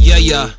Yeah, yeah.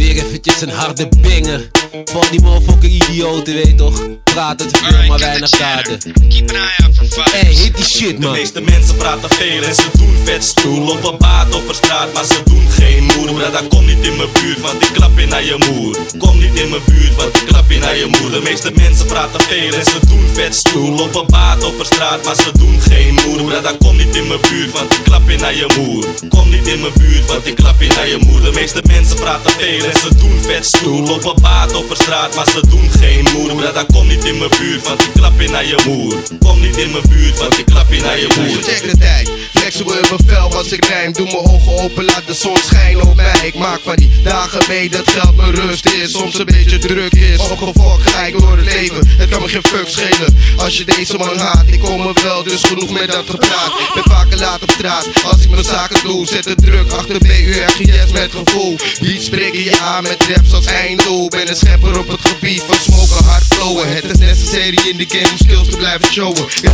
Weer eventjes een harde binger. Voor die motherfucking idioten, weet toch? Praten te veel, maar weinig daden. Keep an eye out for fights. Hey, hit die shit, De man. meeste mensen praten veel en ze doen vet stoer. Lopen baat over straat, maar ze doen geen moer. Brada, kom niet in mijn buurt, want ik klap je naar je moer. Kom niet in mijn buurt, want ik klap je naar je moer. De meeste mensen praten veel en ze doen vet stoer. Lopen baat over straat, maar ze doen geen moer. Brada, kom niet in mijn buurt, want ik klap je naar je moer. Kom niet in mijn buurt, want ik klap je naar je moer. De meeste mensen praten veel en ze doen vet stoer. Lopen baat over straat, maar ze doen geen moer. Brada, kom niet in mijn buurt, want ik klap je naar je moer. Kom niet in mijn buurt, want ik klap je naar je moer. Check de tijd, flexibel in mijn vel als ik rijm Doe mijn ogen open, laat de zon schijnen op mij Ik maak van die dagen mee dat geld mijn rust is Soms een beetje druk is, opgefokt ga ik door het leven Het kan me geen fuck schelen, als je deze man haat Ik kom er wel, dus genoeg met dat gepraat Ben vaker laat op straat, als ik mijn zaken doe Zet de druk achter BURGS met gevoel Beats spreken je met raps als einddoel Ben een schepper op het gebied van smoken, hard flowen. Het is necessary in de game om skills te blijven showen. Ik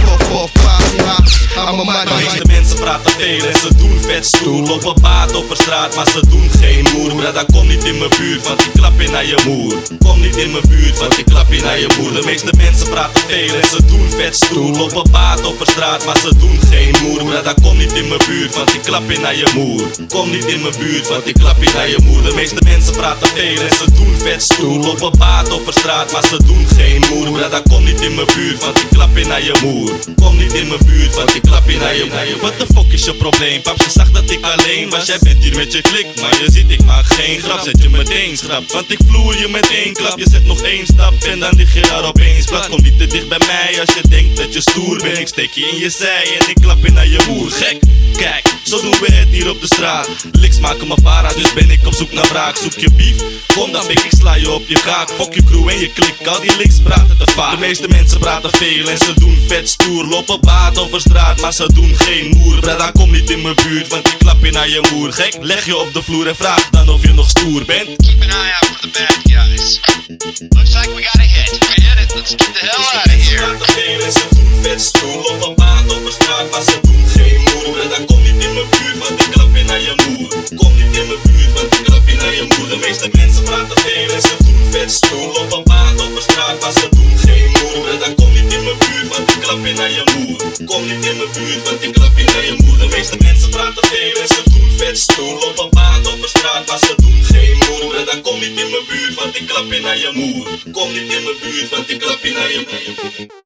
aan mijn De maat mensen praten veel en ze doen vet stoer. Lopen baat over straat, maar ze doen geen moer. Brada, kom niet in mijn buurt, want ik klap je naar je moer. Kom niet in mijn buurt, want ik klap je naar je moer. De meeste mensen praten veel en ze doen vet stoer. Lopen baat over straat, maar ze doen geen moer. Brada, kom niet in mijn buurt, want ik klap je naar je moer. Kom niet in mijn buurt, want ik klap je naar je moer. De meeste mensen praten veel en ze doen vet stoer. Lopen baat over straat, maar ze doen geen moer. Brada, kom niet in mijn buurt, want ik klap je naar je moer. Kom niet in mijn buurt, want ik klap je naar je moer Wat de fuck is je probleem? Pap, ze zag dat ik alleen was. Jij bent hier met je klik, maar je ziet ik maak geen grap. Zet je meteen schrap, want ik vloer je met één klap. Je zet nog één stap en dan lig je daar opeens plat. Kom niet te dicht bij mij als je denkt dat je stoer bent. Ik steek je in je zij en ik klap je naar je moer Gek, kijk, zo doen we het hier op de straat. Liks maken me para, dus ben ik op zoek naar wraak. Zoek je beef, kom dan bik, ik sla je op je kaak. Fok je crew en je klik, al die links praten te vaak. De meeste mensen praten veel en ze doen vet stoer. Lopen baat over straat, maar ze doen geen moer Brada, kom niet in mijn buurt, want ik klap je naar je moer Gek, leg je op de vloer en vraag dan of je nog stoer bent Keep an eye out for the bad guys. Looks like we got a hit. We hit it. Let's get the hell out of here. en ze doen vet stoer Lopen baat over straat, maar ze doen geen moer Brada, kom niet in mijn buurt, want ik klap je naar je moer Kom niet in mijn buurt, want ik klap je naar je moer De meeste mensen praten want ik klap naar je moer De meeste mensen praten veel en ze doen vet stoer. Lopen baat over straat, maar ze doen geen moer. Brada, kom niet in mijn buurt, want ik klap je naar je moer. Kom niet in mijn buurt, want ik klap je naar je moer